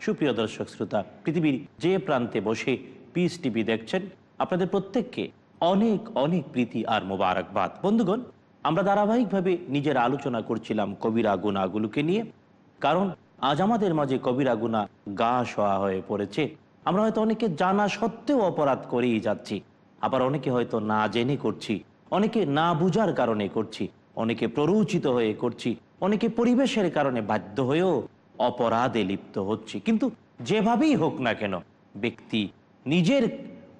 সুপ্রিয় দর্শক শ্রোতা, পৃথিবীর যে প্রান্তে বসে পিস টিভি দেখছেন, আপনাদের প্রত্যেককে অনেক অনেক প্রীতি আর মোবারকবাদ। বন্ধুগণ, আমরা ধারাবাহিকভাবে নিজের আলোচনা করছিলাম কবিরা গুণাগুলোকে নিয়ে, কারণ আজ আমাদের মাঝে কবিরা গুণা গা শোয়া হয়ে পড়েছে। আমরা হয়তো অনেকে জানা সত্ত্বেও অপরাধ করেই যাচ্ছি, আবার অনেকে হয়তো না জেনে করছি, অনেকে না বুঝার কারণে করছি, অনেকে প্ররোচিত হয়ে করছি, অনেকে পরিবেশের কারণে বাধ্য হয়েও অপরাধে লিপ্ত হচ্ছে। কিন্তু যেভাবেই হোক না কেন, ব্যক্তি নিজের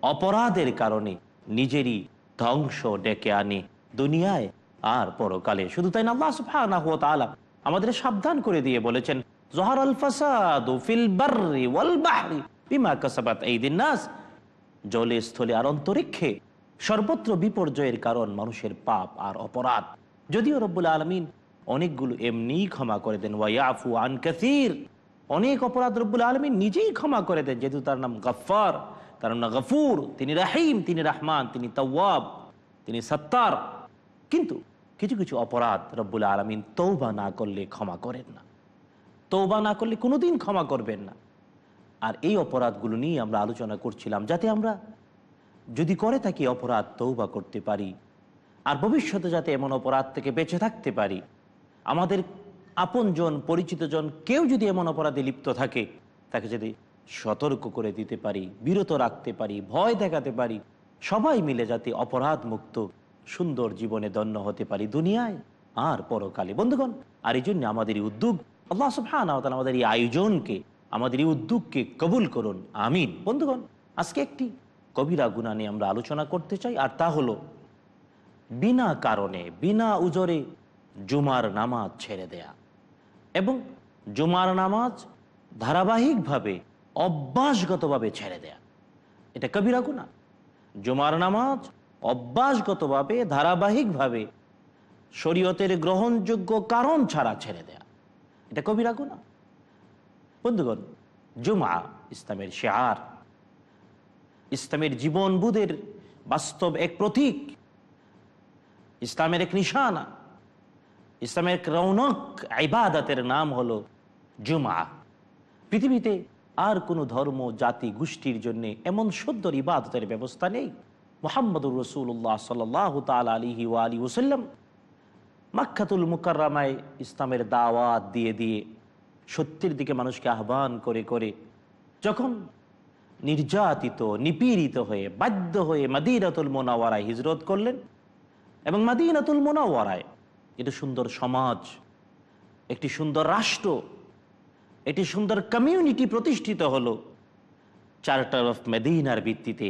অপরাধের কারণে নিজেরই ধ্বংস ডেকে আনে দুনিয়ায় আর পরকালে। শুধু তাই না আমাদের সাবধান করে দিয়ে বলেছেন, জহার আল ফাসাদু জলে, স্থলে আর অন্তরিক্ষে সর্বত্র বিপর্যয়ের কারণ মানুষের পাপ আর অপরাধ। যদিও রব্বুল আলমিন অনেকগুলো এমনি ক্ষমা করে দেন। ওয়াইয়াফু আন কাসির। অনেক অপরাধ রব্বুল আলমিন নিজেই ক্ষমা করে দেন, যেহেতু তার নাম গফার তার নাম গফুর। তিনি রাহিম, তিনি রাহমান, তিনি তওয়াব, তিনি সত্তার। কিন্তু কিছু কিছু অপরাধ রব্বুল আলমিন তৌবা না করলে ক্ষমা করেন না। তৌবা না করলে কোনোদিন ক্ষমা করবেন না। আর এই অপরাধগুলো নিয়ে আমরা আলোচনা করছিলাম, যাতে আমরা যদি করে থাকি অপরাধ তৌবা করতে পারি, আর ভবিষ্যতে যাতে এমন অপরাধ থেকে বেঁচে থাকতে পারি আমাদের আপনজন পরিচিতজন কেউ যদি এমন অপরাধে লিপ্ত থাকে, তাকে যদি সতর্ক করে দিতে পারি, বিরত রাখতে পারি, ভয় দেখাতে পারি, সবাই মিলে যাতে অপরাধ মুক্ত সুন্দর জীবনে দন্য হতে পারি দুনিয়ায়, আর পরকালে। বন্ধুগণ, আর এই জন্য আমাদের এই উদ্যোগ, আল্লাহ সুবহান আমাদের এই আয়োজনকে, আমাদের এই উদ্যোগকে কবুল করুন। আমিন। বন্ধুগণ, আজকে একটি কবিরা গুণা নিয়ে আমরা আলোচনা করতে চাই, আর তা হলো, বিনা কারণে, বিনা উজরে জুমার নামাজ ছেড়ে দেয়া। এবং জুমার নামাজ ধারাবাহিকভাবে, অভ্যাসগতভাবে ছেড়ে দেয়া। এটা কবিরা গুণা জুমার নামাজ অভ্যাসগতভাবে, ধারাবাহিকভাবে, শরীয়তের গ্রহণযোগ্য কারণ ছাড়া ছেড়ে দেয়া। এটা কবিরা গুণা বন্ধুগণ, জুমা ইসলামের শেয়ার। ইসলামের জীবন বুধের বাস্তব এক প্রতীক। ইসলামের এক নিশানা। ইসলামের রৌনক ইবাদতের নাম হলো জুমা পৃথিবীতে আর কোনো ধর্ম, জাতি, গোষ্ঠীর জন্য এমন সুন্দর ইবাদতের ব্যবস্থা নেই। মোহাম্মদুর রসুল্লাহ সাল তাল আলিহি আলী ওসাল্লাম মাক্ষাতুল মুকাররামায় ইসলামের দাওয়াত দিয়ে দিয়ে সত্যের দিকে মানুষকে আহ্বান করে করে যখন নির্যাতিত, নিপীড়িত হয়ে, বাধ্য হয়ে মাদিনাতুল মোনাওয়ারায় হিজরত করলেন এবং মাদিনাতুল মোনাওয়ারায় একটি সুন্দর সমাজ, একটি সুন্দর রাষ্ট্র, একটি সুন্দর কমিউনিটি প্রতিষ্ঠিত হলো চার্টার অফ মেদিনার ভিত্তিতে,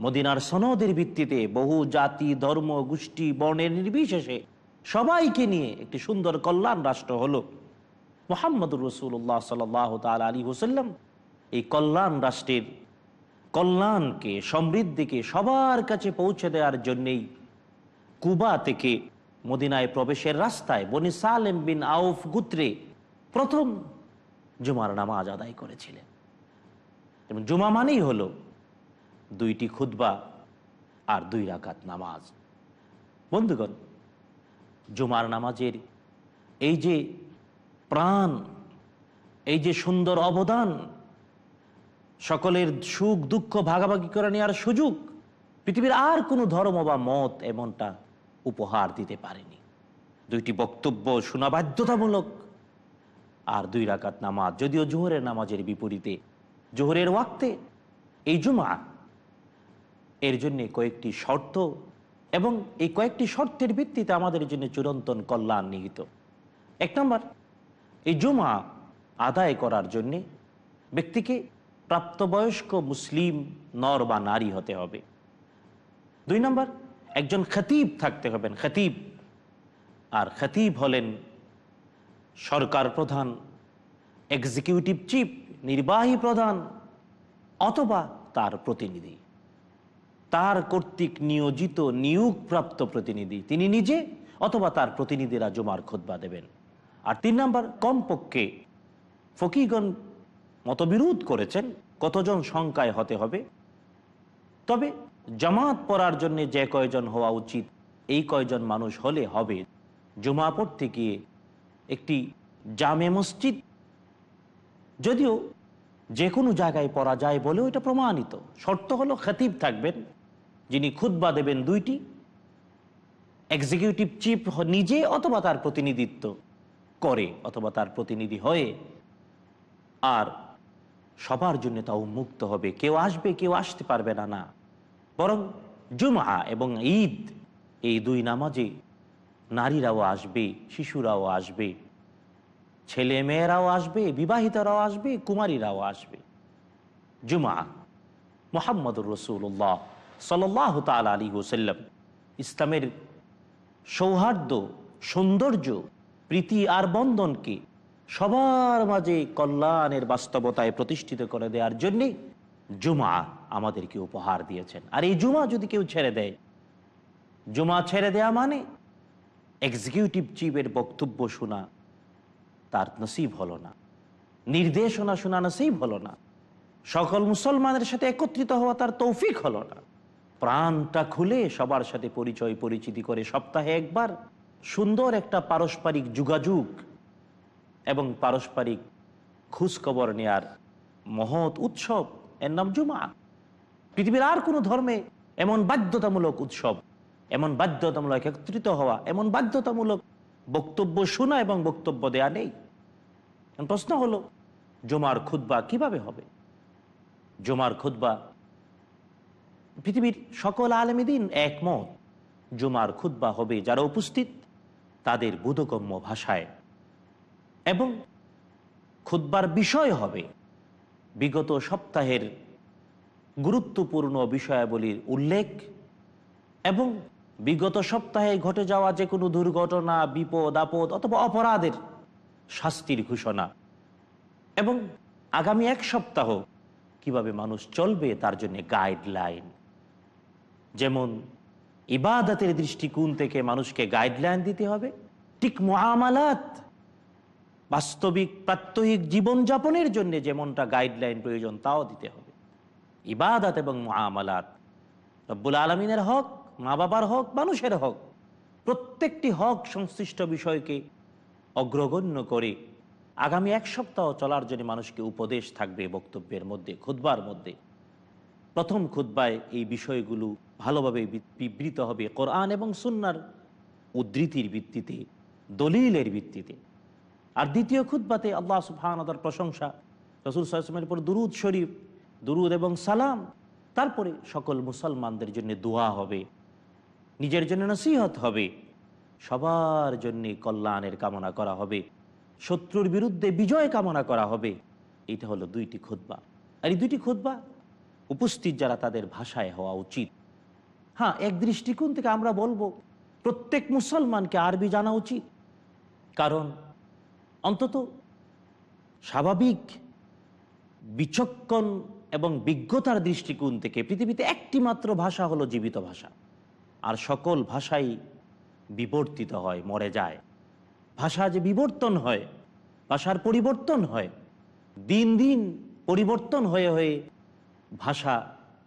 মদিনার সনদের ভিত্তিতে, বহু জাতি, ধর্ম, গোষ্ঠী, বর্ণের নির্বিশেষে সবাইকে নিয়ে একটি সুন্দর কল্যাণ রাষ্ট্র হলো। মোহাম্মদুর রসুল্লাহ সাল তাল আলী হুসাল্লাম এই কল্যাণ রাষ্ট্রের কল্যাণকে, সমৃদ্ধিকে সবার কাছে পৌঁছে দেওয়ার জন্যেই কুবা থেকে মদিনায় প্রবেশের রাস্তায় বনি সালেম বিন আউফ গুত্রে প্রথম জুমার নামাজ আদায় করেছিলেন। এবং জুমা মানেই হলো দুইটি খুদ্া আর দুই রাকাত নামাজ। বন্ধুগণ, জুমার নামাজের এই যে প্রাণ, এই যে সুন্দর অবদান, সকলের সুখ দুঃখ ভাগাভাগি করে নেওয়ার সুযোগ, পৃথিবীর আর কোনো ধর্ম বা মত এমনটা উপহার দিতে পারেনি। দুইটি বক্তব্য শোনা বাধ্যতামূলক আর দুই রাকাত নামাজ। যদিও জোহরের নামাজের বিপরীতে, জোহরের ওয়াক্তে এই জুমা এর জন্য কয়েকটি শর্ত এবং এই কয়েকটি শর্তের ভিত্তিতে আমাদের জন্য চিরন্তন কল্যাণ নিহিত। এক নম্বর, এই জুমা আদায় করার জন্যে ব্যক্তিকে প্রাপ্তবয়স্ক মুসলিম নর বা নারী হতে হবে। দুই নম্বর একজন খতিব থাকতে হবেন, খতিব। আর খতিব হলেন সরকার প্রধান এক্সিকিউটিভ চিফ নির্বাহী প্রধান, অথবা তার প্রতিনিধি। তার কর্তৃক নিয়োজিত নিয়োগপ্রাপ্ত প্রতিনিধি। তিনি নিজে অথবা তার প্রতিনিধিরা জমার খোদবা দেবেন। আর তিন নম্বর, কমপক্ষে ফকিগণ মতবিরোধ করেছেন, কতজন সংখ্যায় হতে হবে। তবে জামাত পড়ার জন্য যে কয়জন হওয়া উচিত, এই কয়জন মানুষ হলে হবে? জমা পড়তে গিয়ে একটি জামে মসজিদ, যদিও যে কোনো জায়গায় পড়া যায় বলেও এটা প্রমাণিত। শর্ত হলো খাতিব থাকবেন, যিনি খুদ্া দেবেন দুইটি এক্সিকিউটিভ চিফ নিজে অথবা তার প্রতিনিধিত্ব করে, অথবা তার প্রতিনিধি হয়ে। আর সবার জন্য তা উন্মুক্ত হবে। কেউ আসবে, কেউ আসতে পারবে না না। বরং জুমা এবং ঈদ, এই দুই নামাজে নারীরাও আসবে, শিশুরাও আসবে ছেলে মেয়েরাও আসবে, বিবাহিতরাও আসবে, কুমারীরাও আসবে। জুমা মোহাম্মদুর রসুল্লাহ সাল্লাহ তাল আলী ওসাল্লাম ইসলামের সৌহার্দ্য, সৌন্দর্য, প্রীতি আর বন্ধনকে সবার মাঝে কল্যাণের বাস্তবতায় প্রতিষ্ঠিত করে দেওয়ার জন্যে জুমা আমাদেরকে উপহার দিয়েছেন। আর এই জুমা যদি কেউ ছেড়ে দেয়, জুমা ছেড়ে দেয়া মানে এক্সিকিউটিভ চিফের বক্তব্য শোনা তার নসিব হলো না। নির্দেশনা শোনা নসিব হলো না। সকল মুসলমানের সাথে একত্রিত হওয়া তার তৌফিক হলো না। প্রাণটা খুলে সবার সাথে পরিচয় পরিচিতি করে সপ্তাহে একবার সুন্দর একটা পারস্পরিক যোগাযোগ এবং পারস্পরিক খোঁজখবর নেয়ার মহৎ উৎসব, এর নাম জুমা। পৃথিবীর আর কোনো ধর্মে এমন বাধ্যতামূলক উৎসব, এমন বাধ্যতামূলক একত্রিত হওয়া, এমন বাধ্যতামূলক বক্তব্য শোনা এবং বক্তব্য দেয়া নেই। প্রশ্ন হলো, জমার খুদ্া কীভাবে হবে? জমার খুদ্া পৃথিবীর সকল আলমীদিন একমত, জমার খুদ্া হবে যারা উপস্থিত তাদের বোধগম্য ভাষায়। এবং খুদ্বার বিষয় হবে বিগত সপ্তাহের গুরুত্বপূর্ণ বিষয়াবলীর উল্লেখ এবং বিগত সপ্তাহে ঘটে যাওয়া যে কোনো দুর্ঘটনা, বিপদ, আপদ অথবা অপরাধের শাস্তির ঘোষণা এবং আগামী এক সপ্তাহ কীভাবে মানুষ চলবে তার জন্য গাইডলাইন। যেমন ইবাদতের দৃষ্টিকোণ থেকে মানুষকে গাইডলাইন দিতে হবে। ঠিক মহামালাত বাস্তবিক প্রাত্যহিক জীবনযাপনের জন্য যেমনটা গাইডলাইন প্রয়োজন তাও দিতে হবে। ইবাদত এবং মহামালাত রব্বুল আলমিনের হক মা বাবার হক, মানুষের হক, প্রত্যেকটি হক সংশ্লিষ্ট বিষয়কে অগ্রগণ্য করে আগামী এক সপ্তাহ চলার জন্য মানুষকে উপদেশ থাকবে বক্তব্যের মধ্যে খুদ্বার মধ্যে। প্রথম খুদ্বায় এই বিষয়গুলো ভালোভাবে বিবৃত হবে কোরআন এবং সুন্নার উদ্ধৃতির ভিত্তিতে, দলিলের ভিত্তিতে। আর দ্বিতীয় খুদ্বাতে আল্লাহ সুফানদার প্রশংসা, রসুল সাহসমের উপর দুরুদ শরীফ দুরুদ এবং সালাম। তারপরে সকল মুসলমানদের জন্য দোয়া হবে। নিজের জন্য নসিহত হবে। সবার জন্যে কল্যাণের কামনা করা হবে। শত্রুর বিরুদ্ধে বিজয় কামনা করা হবে। এটা হলো দুইটি খুদ্া আর এই দুইটি খুদ্া উপস্থিত যারা তাদের ভাষায় হওয়া উচিত। হ্যাঁ এক দৃষ্টিকোণ থেকে আমরা বলব, প্রত্যেক মুসলমানকে আরবি জানা উচিত। কারণ অন্তত স্বাভাবিক বিচক্ষণ এবং বিজ্ঞতার দৃষ্টিকোণ থেকে পৃথিবীতে একটি মাত্র ভাষা হলো জীবিত ভাষা। আর সকল ভাষাই বিবর্তিত হয়, মরে যায়। ভাষা যে বিবর্তন হয়, ভাষার পরিবর্তন হয়, দিন দিন পরিবর্তন হয়ে হয়ে ভাষা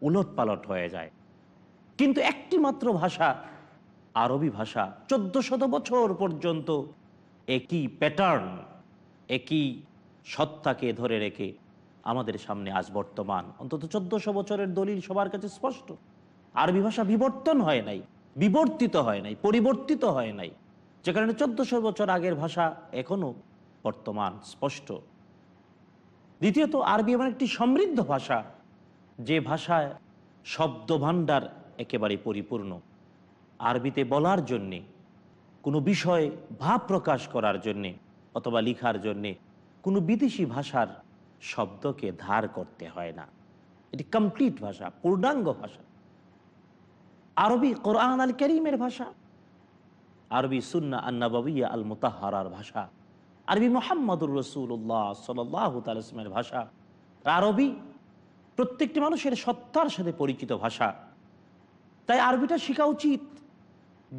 উলট পালট হয়ে যায়। কিন্তু একটি মাত্র ভাষা, আরবি ভাষা চোদ্দ শত বছর পর্যন্ত একই প্যাটার্ন একই সত্তাকে ধরে রেখে আমাদের সামনে আজ বর্তমান। অন্তত চোদ্দশো বছরের দলিল সবার কাছে স্পষ্ট। আরবি ভাষা বিবর্তন হয় নাই, বিবর্তিত হয় নাই, পরিবর্তিত হয় নাই। যে কারণে চোদ্দশো বছর আগের ভাষা এখনও বর্তমান, স্পষ্ট। দ্বিতীয়ত, আরবি এমন একটি সমৃদ্ধ ভাষা, যে ভাষায় শব্দ ভাণ্ডার একেবারে পরিপূর্ণ। আরবিতে বলার জন্যে, কোনো বিষয় ভাব প্রকাশ করার জন্যে, অথবা লিখার জন্যে, কোনো বিদেশি ভাষার শব্দকে ধার করতে হয় না। এটি কমপ্লিট ভাষা, পূর্ণাঙ্গ ভাষা। আরবি কোরআন আল করিমের ভাষা। আরবি সুন্না আন্নাবিয়া আল মুতাহারার ভাষা। আরবি মোহাম্মদুর রসুল্লাহ সাল্লামের ভাষা। আরবি প্রত্যেকটি মানুষের সত্তার সাথে পরিচিত ভাষা। তাই আরবিটা শেখা উচিত।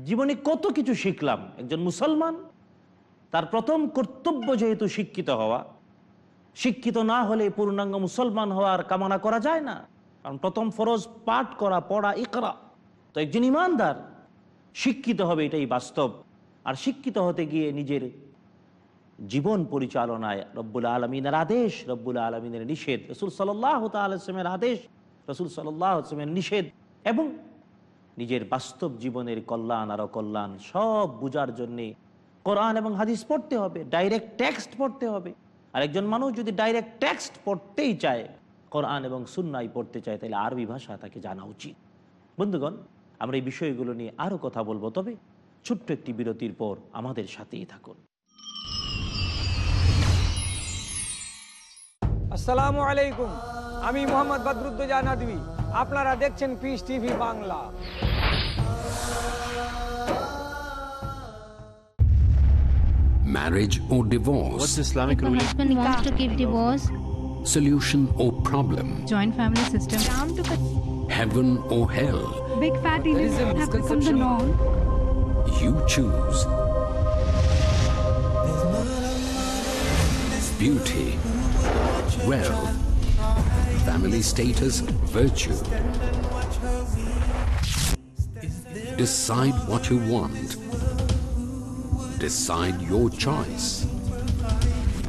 জীবনে কত কিছু শিখলাম। একজন মুসলমান, তার প্রথম কর্তব্য যেহেতু শিক্ষিত হওয়া শিক্ষিত না হলে পূর্ণাঙ্গ মুসলমান হওয়ার কামনা করা যায় না। কারণ প্রথম ফরজ পাঠ করা, পড়া, ইকরা। তো একজন ইমানদার শিক্ষিত হবে, এটাই বাস্তব। আর শিক্ষিত হতে গিয়ে নিজের জীবন পরিচালনায় রব্বুল আলমিনের আদেশ, রব্বুল আলমিনের নিষেধ, রসুল সাল্লাহ তালমের আদেশ, রসুল সাল্লাহ আসলামের নিষেধ এবং নিজের বাস্তব জীবনের কল্যাণ আর অকল্যাণ সব বুঝার জন্যে কোরআন এবং হাদিস পড়তে হবে, ডাইরেক্ট টেক্সট পড়তে হবে। আর একজন মানুষ যদি ডাইরেক্ট টেক্সট পড়তেই চায়, কোরআন এবং সুন্নাই পড়তে চায়, তাহলে আরবি ভাষা তাকে জানা উচিত। বন্ধুগণ, আমরা এই বিষয়গুলো নিয়ে আরও কথা বলব, তবে ছোট্ট একটি বিরতির পর আমাদের সাথেই থাকুন। আসসালামু আলাইকুম, আমি মোহাম্মদ বদরুদ্দোজা নদী আপনারা দেখছেন peace TV Bangla. Marriage or divorce? What's Islamic If ruling? husband wants to give divorce, Solution or problem? joint family system. down to the Heaven or hell? Big fat idiots There is have become the norm. You choose. Beauty, wealth, family status, virtue. Decide what you want. Decide your choice.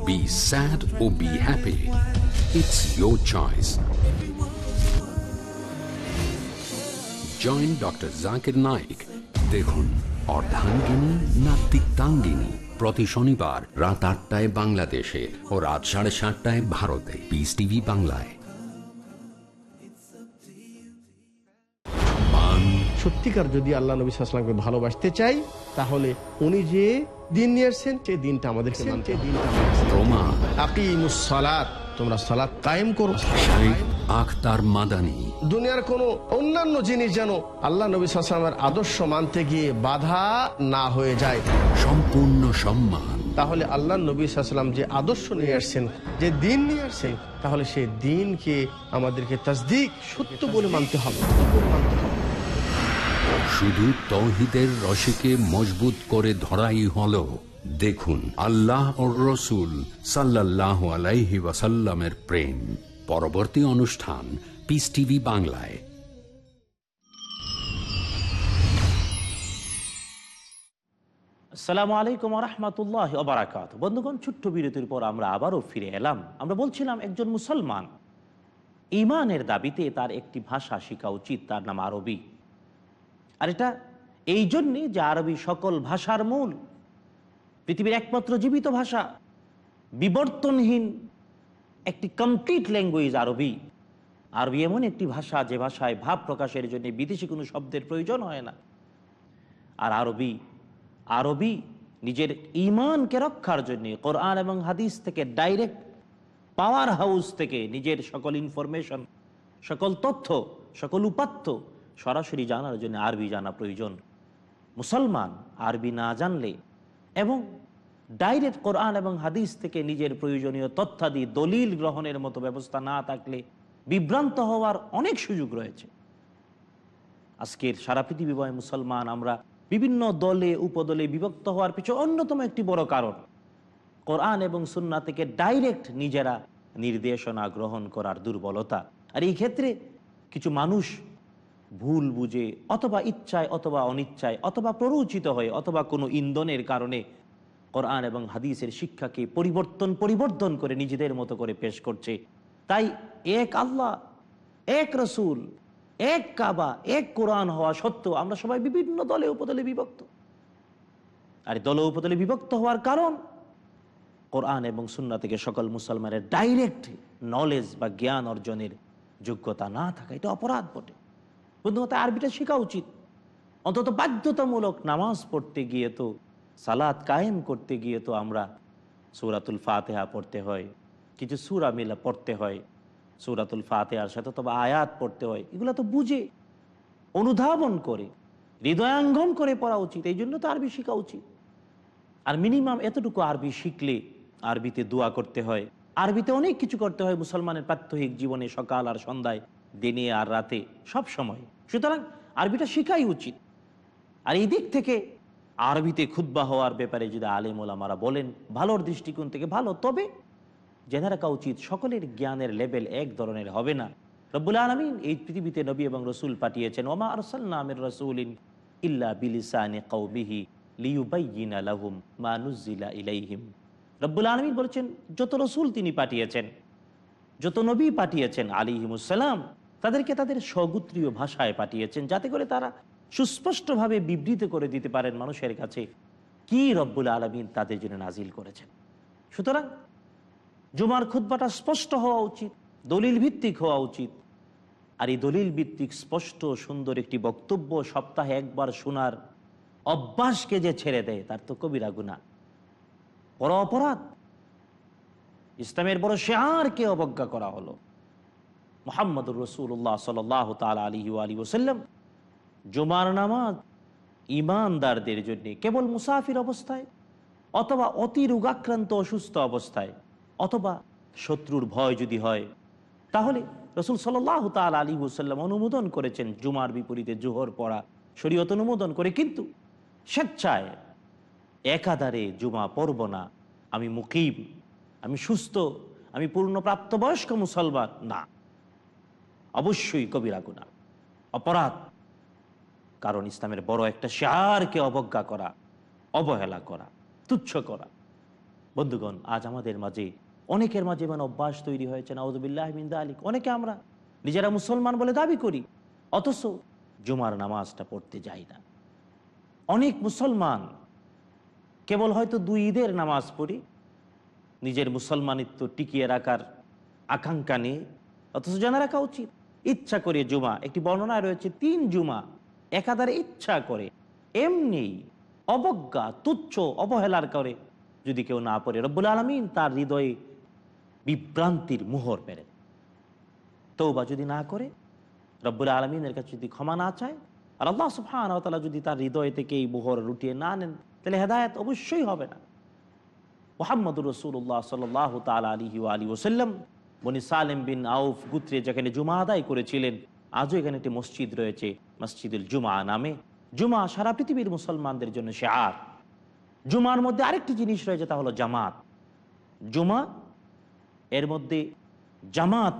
Be sad or be happy. It's your choice. Join doctor Zakir Naik দেখুন, অর্ধাঙ্গিনী না তিক্তাঙ্গিনী প্রতি শনিবার রাত আটটায় বাংলাদেশে ও রাত সাড়ে সাতটায় ভারতে পিস টিভি বাংলায় সত্যিকার যদি আল্লাহ নবী সাল্লামকে ভালোবাসতে চাই তাহলে উনি যে দিন নিয়ে এসছেন সেই দিনটা আমাদের মানতে দিনটা প্রমাণ আকিমুস সালাত তোমরা সালাত কায়েম করো। আখতার মাদানী। দুনিয়ার কোনো অন্যান্য জিনিস যেন আল্লাহ নবী আদর্শ মানতে গিয়ে বাধা না হয়ে যায়। সম্পূর্ণ সম্মান। তাহলে আল্লাহ নবী সাল্লাম যে আদর্শ নিয়ে আসছেন যে দিন নিয়ে আসছেন তাহলে সেই দিনকে আমাদেরকে তাসদিক সত্য বলে মানতে হবে। সত্য বলে মানতে হবে শুধু তৌহিদের রশিকে মজবুত করে ধরাই হল। দেখুন, আল্লাহ ও রসুল সাল্লাহ আলাইহি ওয়াসাল্লামের প্রেম। পরবর্তী অনুষ্ঠান পিস টিভি বাংলায়। আসসালামু আলাইকুম রহমতুল্লাহ অবরাকাত বন্ধুগণ, ছোট্ট বিরতির পর আমরা আবারও ফিরে এলাম। আমরা বলছিলাম, একজন মুসলমান ইমানের দাবিতে তার একটি ভাষা শেখা উচিত, তার নাম আরবি। আর এটা এই জন্যে যে আরবি সকল ভাষার মূল, পৃথিবীর একমাত্র জীবিত ভাষা, বিবর্তনহীন একটি কমপ্লিট ল্যাঙ্গুয়েজ আরবি। আরবি এমন একটি ভাষা যে ভাষায় ভাব প্রকাশের জন্য বিদেশি কোনো শব্দের প্রয়োজন হয় না। আর আরবি আরবি নিজের ইমানকে রক্ষার জন্য কোরআন এবং হাদিস থেকে ডাইরেক্ট পাওয়ার হাউস থেকে নিজের সকল ইনফরমেশন সকল তথ্য, সকল উপাত্ত সরাসরি জানার জন্য আরবি জানা প্রয়োজন। মুসলমান আরবি না জানলে এবং ডাইরেক্ট কোরআন এবং হাদিস থেকে নিজের প্রয়োজনীয় তথ্যাদি দলিল গ্রহণের মতো ব্যবস্থা না থাকলে বিভ্রান্ত হওয়ার অনেক সুযোগ রয়েছে। আজকের সারা পৃথিবীময় মুসলমান, আমরা বিভিন্ন দলে, উপদলে বিভক্ত হওয়ার পিছনে অন্যতম একটি বড় কারণ। কোরআন এবং সুন্না থেকে ডাইরেক্ট নিজেরা নির্দেশনা গ্রহণ করার দুর্বলতা। আর এই ক্ষেত্রে কিছু মানুষ ভুল বুঝে অথবা ইচ্ছায় অথবা অনিচ্ছায় অথবা প্ররোচিত হয়ে অথবা কোনো ইন্ধনের কারণে কোরআন এবং হাদিসের শিক্ষাকে পরিবর্তন পরিবর্তন করে নিজেদের মতো করে পেশ করছে। তাই এক আল্লাহ, এক রসুল, এক কাবা, এক কোরআন হওয়া সত্ত্বেও আমরা সবাই বিভিন্ন দলে উপদলে বিভক্ত। আর দলে উপদলে বিভক্ত হওয়ার কারণ কোরআন এবং সুন্না থেকে সকল মুসলমানের ডাইরেক্ট নলেজ বা জ্ঞান অর্জনের যোগ্যতা না থাকা। এটা অপরাধ বটে। বন্ধুগত আরবিটা শেখা উচিত। অন্তত বাধ্যতামূলক নামাজ পড়তে গিয়ে তো সালাদ কায়েম করতে গিয়ে তো আমরা সূরাতুল ফাতেহা পড়তে হয়, কিছু সুরা মিলা পড়তে হয়, সূরাতুল ফাতেহার সাথে তবে আয়াত পড়তে হয়, এগুলো তো বুঝে, অনুধাবন করে হৃদয়াঙ্গম করে পড়া উচিত, এই জন্য তো আরবি শেখা উচিত। আর মিনিমাম এতটুকু আরবি শিখলে আরবিতে দোয়া করতে হয়, আরবিতে অনেক কিছু করতে হয় মুসলমানের প্রাত্যহিক জীবনে সকাল আর সন্ধ্যায়। দিনে আর রাতে, সব সময়। সুতরাং আরবিটা শেখাই উচিত। আর এই দিক থেকে আরবিতে খুদ্া হওয়ার ব্যাপারে যদি আলেম ওলামারা বলেন, ভালোর দৃষ্টিকোণ থেকে ভালো, তবে জেনে রাখা উচিত, সকলের জ্ঞানের লেভেল এক ধরনের হবে না। রব্বুল আলমিন এই পৃথিবীতে নবী এবং রসুল পাঠিয়েছেন, ওমা আরসাল্লামের রসুলিন ইল্লা বিলিসানে কৌমিহি লিউবাইয়িনা লাহুম মা নুজ্জিলা ইলাইহিম। রব্বুল আলমিন বলেছেন, যত রসুল তিনি পাঠিয়েছেন, যত নবী পাঠিয়েছেন আলিহিমুসালাম তাদেরকে তাদের স্বগুত্রীয় ভাষায় পাঠিয়েছেন যাতে করে তারা সুস্পষ্টভাবে বিবৃত করে দিতে পারেন মানুষের কাছে কি রব্বুল আলমিন তাদের জন্য নাজিল করেছেন। সুতরাং জুমার খুদ্বাটা স্পষ্ট হওয়া উচিত দলিল ভিত্তিক হওয়া উচিত। আর এই দলিল ভিত্তিক স্পষ্ট, সুন্দর একটি বক্তব্য সপ্তাহে একবার শোনার অভ্যাসকে যে ছেড়ে দেয়, তার তো কবিরা গুণা বড় অপরাধ। ইসলামের বড় শেয়ারকে অবজ্ঞা করা হলো। মোহাম্মদুর রসুল্লাহ সাল তালা আলী আলী ওসাল্লাম জুমার নামাজ ইমানদারদের জন্য কেবল মুসাফির অবস্থায় অথবা অতি রোগাক্রান্ত অসুস্থ অবস্থায় অথবা শত্রুর ভয় যদি হয়, তাহলে রসুল সাল্লাহ তাল আলী হুসাল্লাম অনুমোদন করেছেন জুমার বিপরীতে জোহর পড়া, শরীয়ত অনুমোদন করে। কিন্তু স্বেচ্ছায় একাধারে জুমা পড়ব না। আমি মুকিম, আমি সুস্থ, আমি পূর্ণ প্রাপ্তবয়স্ক মুসলমান, না। অবশ্যই কবিরা গুণা অপরাধ। কারণ ইসলামের বড় একটা শেয়ারকে অবজ্ঞা করা, অবহেলা করা, তুচ্ছ করা। বন্ধুগণ, আজ আমাদের মাঝে, অনেকের মাঝে মানে অভ্যাস তৈরি হয়েছে নাউজবিল্লাহমিন্দা আলিক অনেকে আমরা নিজেরা মুসলমান বলে দাবি করি, অথচ জুমার নামাজটা পড়তে যাই না। অনেক মুসলমান কেবল হয়তো দুই ঈদের নামাজ পড়ি, নিজের মুসলমানিত্ব টিকিয়ে রাখার আকাঙ্ক্ষা নিয়ে, অথচ জানা রাখা উচিত। ইচ্ছা করে জুমা। একটি বর্ণনায় রয়েছে, তিন জুমা একাধারে ইচ্ছা করে। এমনি অবজ্ঞা, তুচ্ছ, অবহেলার করে যদি কেউ না পড়ে, রব্বুল আলমিন তার হৃদয়ে বিভ্রান্তির মোহর পেরে তৌবা যদি না করে, রব্বুল আলমিনের কাছে যদি ক্ষমা না চায়, আর আল্লাহ সুফান যদি তার হৃদয় থেকে এই মোহর লুটিয়ে না নেন, তাহলে হেদায়ত অবশ্যই হবে না। মোহাম্মদুর রসুল্লাহ সাল তাল আলী আলী ওসাল্লাম বনি সালেম বিন আউফ গুত্রে যেখানে জুমা আদায় করেছিলেন, আজও এখানে একটি মসজিদ রয়েছে, মসজিদুল জুমা নামে। জুমা সারা পৃথিবীর মুসলমানদের জন্য সে আর জুমার মধ্যে আরেকটি জিনিস রয়েছে, তা হলো জামাত। জুমা, এর মধ্যে জামাত,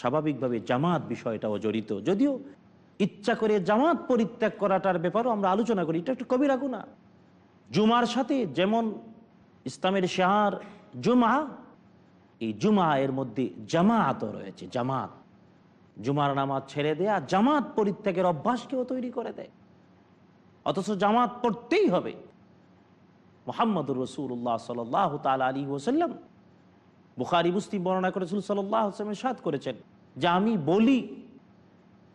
স্বাভাবিকভাবে জামাত বিষয়টাও জড়িত। যদিও ইচ্ছা করে জামাত পরিত্যাগ করাটার ব্যাপারও আমরা আলোচনা করি, এটা একটু কবিরা গুণা। জুমার সাথে যেমন ইসলামের শাহার জুমা এই জুমা এর মধ্যে জামাতও রয়েছে, জামাত। জুমার নামাজ ছেড়ে দেয়া, জামাত পরিত্যাগের অভ্যাসকেও তৈরি করে দেয়। অথচ জামাত পড়তেই হবে। মোহাম্মদুর রসুল্লাহ সাল তাল আলী ওসাল্লাম বুখারি, মুসলিম বর্ণনা করে রসুল সাল্লাহ সাদ করেছেন যে, আমি বলি,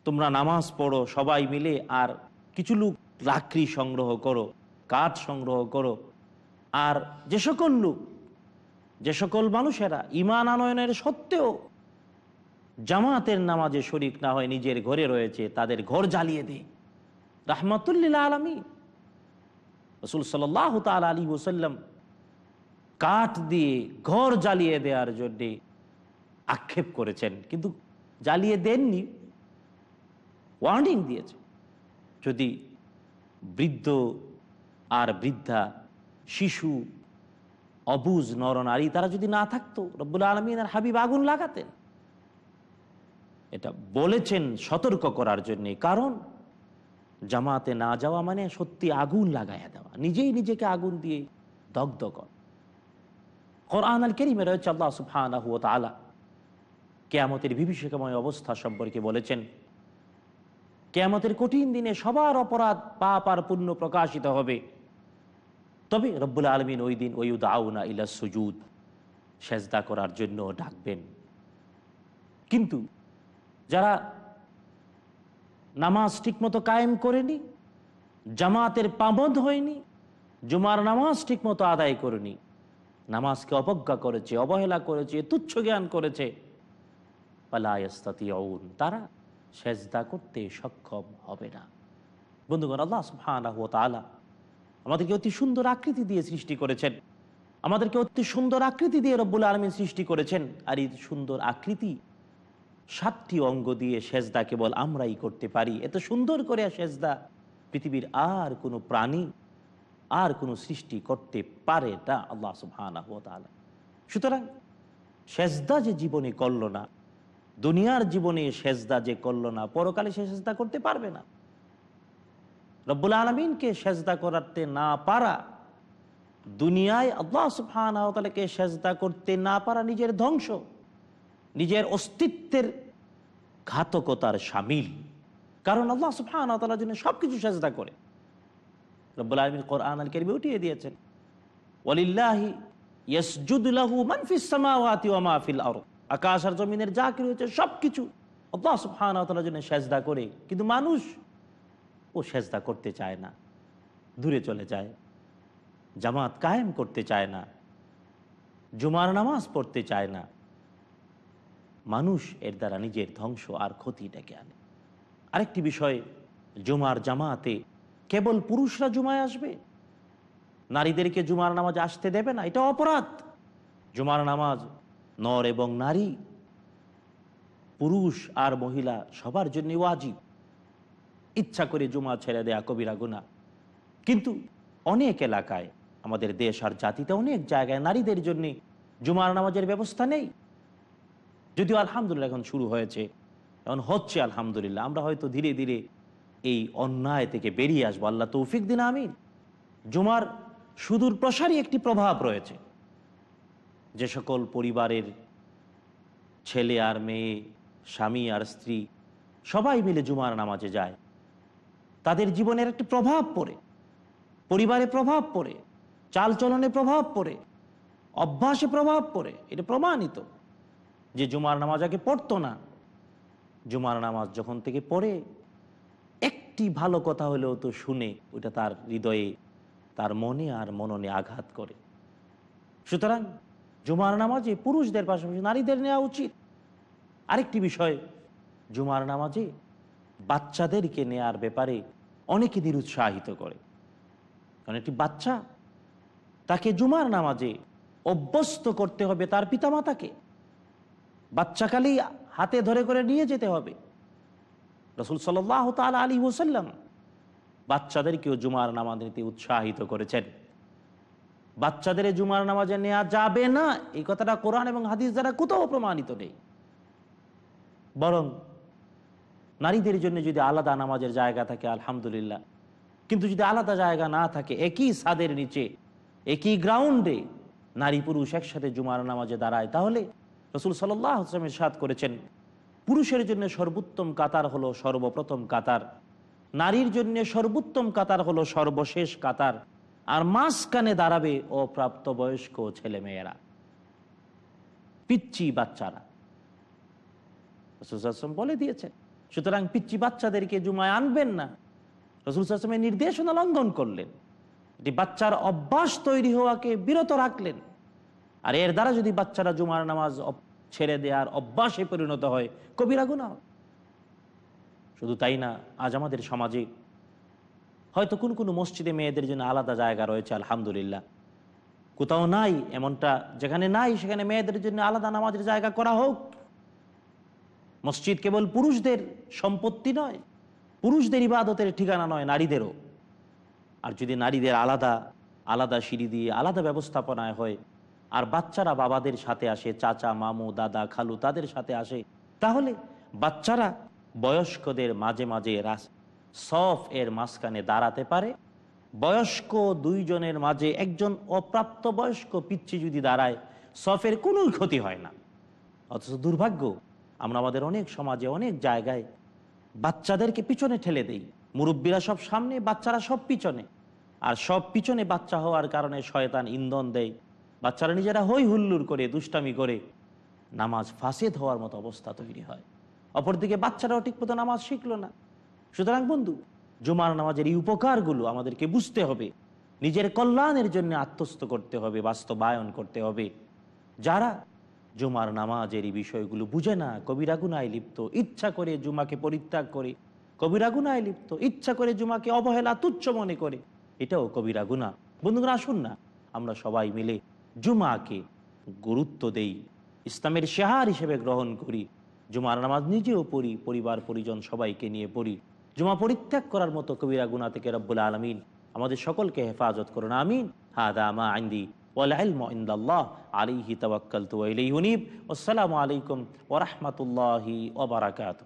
তোমরা নামাজ পড়ো, সবাই মিলে আর কিছু লোক লাকড়ি সংগ্রহ করো, কাঠ সংগ্রহ করো, আর যে সকল লোক যে সকল মানুষেরা ইমান আনয়নের সত্ত্বেও জামাতের নামাজে শরিক না হয় নিজের ঘরে রয়েছে, তাদের ঘর জ্বালিয়ে দে রাহমাতুল্লিল্লা আলমী রসুল সাল্লাহ তাল আলী ওসাল্লাম কাঠ দিয়ে ঘর জ্বালিয়ে দেওয়ার জন্যে আক্ষেপ করেছেন, কিন্তু জ্বালিয়ে দেননি ওয়ার্নিং দিয়েছে যদি বৃদ্ধ আর বৃদ্ধা শিশু অবুজ নরনারী তারা যদি না থাকতো, রব্বুল আলমিন আর হাবিব আগুন লাগাতেন। এটা বলেছেন সতর্ক করার জন্যে, কারণ জামাতে না যাওয়া মানে সত্যি আগুন লাগাইয়া দেওয়া। নিজেই নিজেকে আগুন দিয়ে দগ্ধ কর কোরআন আল কেরিমে রয়েছে আল্লাহ সুফানা হুয়া কেয়ামতের বিভীষিকাময় অবস্থা সম্পর্কে বলেছেন, কেয়ামতের কঠিন দিনে সবার অপরাধ পাপ আর পুণ্য প্রকাশিত হবে। তবে রব্বুল আলমিন ওই দিন ওই উদাউনা ইলা সুজুদ সেজদা করার জন্য ডাকবেন। কিন্তু যারা নামাজ ঠিকমতো কায়েম করেনি, জামাতের পাবদ হয়নি, জুমার নামাজ ঠিকমতো আদায় করেনি, নামাজকে অবজ্ঞা করেছে, অবহেলা করেছে, তুচ্ছ জ্ঞান করেছে পালায়স্তাতিউন তারা সেজদা করতে সক্ষম হবে না। বন্ধুগণ, আল্লাহ সুবহানাহু ওয়া আমাদেরকে অতি সুন্দর আকৃতি দিয়ে সৃষ্টি করেছেন। আমাদেরকে অতি সুন্দর আকৃতি দিয়ে রব্বুল আলমিন সৃষ্টি করেছেন। আর এই সুন্দর আকৃতি সাতটি অঙ্গ দিয়ে সেজদা কেবল আমরাই করতে পারি। এত সুন্দর করে সেজদা পৃথিবীর আর কোনো প্রাণী, আর কোনো সৃষ্টি করতে পারে না আল্লাহ তাআলা। সুতরাং সেজদা যে জীবনে করল না, দুনিয়ার জীবনে সেজদা যে করল না, পরকালে সে সেজদা করতে পারবে না। রব্বুল আলমিনকে সেজদা করাতে না পারা, দুনিয়ায় আল্লাহ সুফানকে সেজদা করতে না পারা নিজের ধ্বংস, নিজের অস্তিত্বের ঘাতকতার সামিল। কারণ আল্লাহ সুফান তালার জন্য সব কিছু সেজদা করে। রব্বুল আলমিন কোরআন আল কেরিমে উঠিয়ে দিয়েছেন ওলিল্লাহি ওয়া আকাশ আর জমিনের যা কি রয়েছে সব কিছু আল্লাহ জন্য সেজদা করে। কিন্তু মানুষ ও সেজদা করতে চায় না, দূরে চলে যায়, জামাত কায়েম করতে চায় না, জুমার নামাজ পড়তে চায় না। মানুষ এর দ্বারা নিজের ধ্বংস আর ক্ষতি ডেকে আনে। আরেকটি বিষয়, জুমার জামাতে কেবল পুরুষরা জুমায় আসবে? নারীদেরকে জুমার নামাজ আসতে দেবে না, এটা অপরাধ। জুমার নামাজ নর এবং নারী, পুরুষ আর মহিলা সবার জন্য ওয়াজিব। ইচ্ছা করে জুমা ছেড়ে দেয়া কবিরা গুণা কিন্তু অনেক এলাকায় আমাদের দেশ আর জাতিতে অনেক জায়গায় নারীদের জন্য জুমার নামাজের ব্যবস্থা নেই। যদিও আলহামদুলিল্লাহ এখন শুরু হয়েছে, এখন হচ্ছে আলহামদুলিল্লাহ। আমরা হয়তো ধীরে ধীরে এই অন্যায় থেকে বেরিয়ে আসব। আল্লাহ তৌফিক দিন, আমিন। জুমার সুদূর প্রসারী একটি প্রভাব রয়েছে। যে সকল পরিবারের ছেলে আর মেয়ে, স্বামী আর স্ত্রী সবাই মিলে জুমার নামাজে যায়। তাদের জীবনের একটি প্রভাব পড়ে। পরিবারে প্রভাব পড়ে, চালচলনে প্রভাব পড়ে, অভ্যাসে প্রভাব পড়ে, এটা প্রমাণিত যে জুমার নামাজ আগে পড়তো না। জুমার নামাজ যখন থেকে পড়ে, একটি ভালো কথা হলেও তো শুনে ওটা তার হৃদয়ে, তার মনে আর মননে আঘাত করে। সুতরাং জুমার নামাজে পুরুষদের পাশাপাশি নারীদের নেওয়া উচিত। আরেকটি বিষয়, জুমার নামাজে বাচ্চাদেরকে নেয়ার ব্যাপারে অনেকে নিরুৎসাহিত করে। কারণ একটি বাচ্চা, তাকে জুমার নামাজে অভ্যস্ত করতে হবে তার পিতামাতাকে। বাচ্চাকালেই হাতে ধরে করে নিয়ে যেতে হবে। রসুল সাল্লাহ তাল আলী ওসাল্লাম বাচ্চাদেরকেও জুমার নামাজ নিতে উৎসাহিত করেছেন। বাচ্চাদের জুমার নামাজে নেওয়া যাবে না, এই কথাটা কোরআন এবং হাদিস দ্বারা কোথাও প্রমাণিত নেই। বরং নারীদের জন্য যদি আলাদা নামাজের জায়গা থাকে, আলহামদুলিল্লাহ। কিন্তু যদি আলাদা জায়গা না থাকে, একই ছাদের নিচে, একই গ্রাউন্ডে নারী পুরুষ একসাথে জুমার নামাজে দাঁড়ায়, তাহলে রসুল সাল্লাহ আসলামের সাদ করেছেন, পুরুষের জন্য সর্বোত্তম কাতার হলো সর্বপ্রথম কাতার, নারীর জন্য সর্বোত্তম কাতার হলো সর্বশেষ কাতার, আর মাঝখানে দাঁড়াবে অপ্রাপ্ত বয়স্ক ছেলে মেয়েরা পিচ্ছি বাচ্চারা বলে দিয়েছেন সুতরাং পিচ্ছি বাচ্চাদেরকে জুমায় আনবেন না। রসুল আসলামের নির্দেশনা লঙ্ঘন করলেন। এটি বাচ্চার অভ্যাস তৈরি হওয়াকে বিরত রাখলেন। আর এর দ্বারা যদি বাচ্চারা জুমার নামাজ ছেড়ে দেওয়ার অভ্যাসে পরিণত হয়, কবিরা গুণা শুধু তাই না, আজ আমাদের সমাজে হয়তো কোন কোনো মসজিদে মেয়েদের জন্য আলাদা জায়গা রয়েছে, আলহামদুলিল্লাহ। কোথাও নাই, এমনটা যেখানে নাই, সেখানে মেয়েদের জন্য আলাদা নামাজের জায়গা করা হোক। মসজিদ কেবল পুরুষদের সম্পত্তি নয়, পুরুষদের ইবাদতের ঠিকানা নয়, নারীদেরও। আর যদি নারীদের আলাদা আলাদা সিঁড়ি দিয়ে আলাদা ব্যবস্থাপনায় হয়, আর বাচ্চারা বাবাদের সাথে আসে, চাচা, মামু, দাদা, খালু তাদের সাথে আসে, তাহলে বাচ্চারা বয়স্কদের মাঝে মাঝে রাস, সফ এর মাঝখানে দাঁড়াতে পারে। বয়স্ক দুইজনের মাঝে একজন অপ্রাপ্ত বয়স্ক পিচ্ছি যদি দাঁড়ায়, সফের কোনো ক্ষতি হয় না। অথচ দুর্ভাগ্য আমরা আমাদের অনেক সমাজে অনেক জায়গায় বাচ্চাদেরকে পিছনে ঠেলে দেই। মুরব্বীরা সব সামনে, বাচ্চারা সব পিছনে। আর সব পিছনে বাচ্চা হওয়ার কারণে শয়তান ইন্ধন দেয়। বাচ্চারা নিজেরা হই হুল্লুর করে, দুষ্টামি করে। নামাজ ফাসেদ হওয়ার মতো অবস্থা তৈরি হয়। অপরদিকে বাচ্চারাও ঠিকমতো নামাজ শিখলো না। সুতরাং বন্ধু, জুমার নামাজের এই উপকারগুলো আমাদেরকে বুঝতে হবে। নিজের কল্যাণের জন্য আত্মস্থ করতে হবে, বাস্তবায়ন করতে হবে। যারা জুমার নামাজের এই বিষয়গুলো বুঝে না। কবিরা গুনায় লিপ্ত, ইচ্ছা করে জুমাকে পরিত্যাগ করে। কবিরা গুনায় লিপ্ত, ইচ্ছা করে জুমাকে অবহেলা তুচ্ছ মনে করে। এটাও কবিরা গুণা বন্ধুরা আসুন না, আমরা সবাই মিলে জুমাকে গুরুত্ব দেই, ইসলামের শেহার হিসেবে গ্রহণ করি, জুমার নামাজ নিজেও পড়ি, পরিবার, পরিজন সবাইকে নিয়ে পড়ি। জুমা পরিত্যাগ করার মতো কবিরা গুণা থেকে রব্বুল আলমিন আমাদের সকলকে হেফাজত করুন, আমিন। হা হাদা মা আইন্দি। والعلم عند الله. عليه توكلت وإليه أنيب. والسلام عليكم ورحمة الله وبركاته.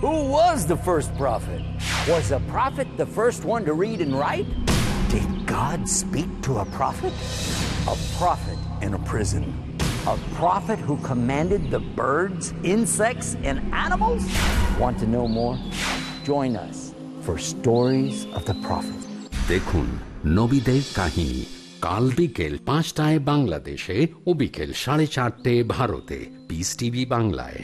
Who was the first prophet? Was a prophet the first one to read and write? Did God speak to a prophet? A prophet in a prison. A prophet who commanded the birds, insects, and animals? Want to know more? Join us for Stories of the Prophet. দেখুন নবীদের কাহিনী কাল বিকেল পাঁচটায় বাংলাদেশে ও বিকেল সাড়ে চারটে ভারতে পিস টিভি বাংলায়